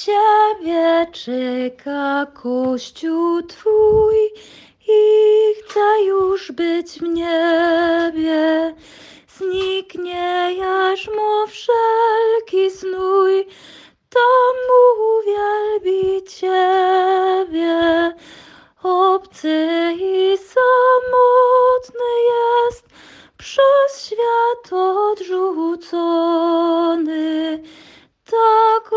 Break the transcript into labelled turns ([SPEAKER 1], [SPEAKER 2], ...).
[SPEAKER 1] Ciebie czeka Kościół Twój i chce już być w niebie. Zniknie jarzmo wszelki znój, tam uwielbi Ciebie. Obcy i samotny jest, przez świat odrzucony. Tak